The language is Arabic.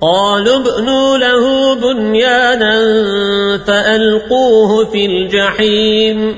قالوا ابنوا له بنيانا فألقوه في الجحيم.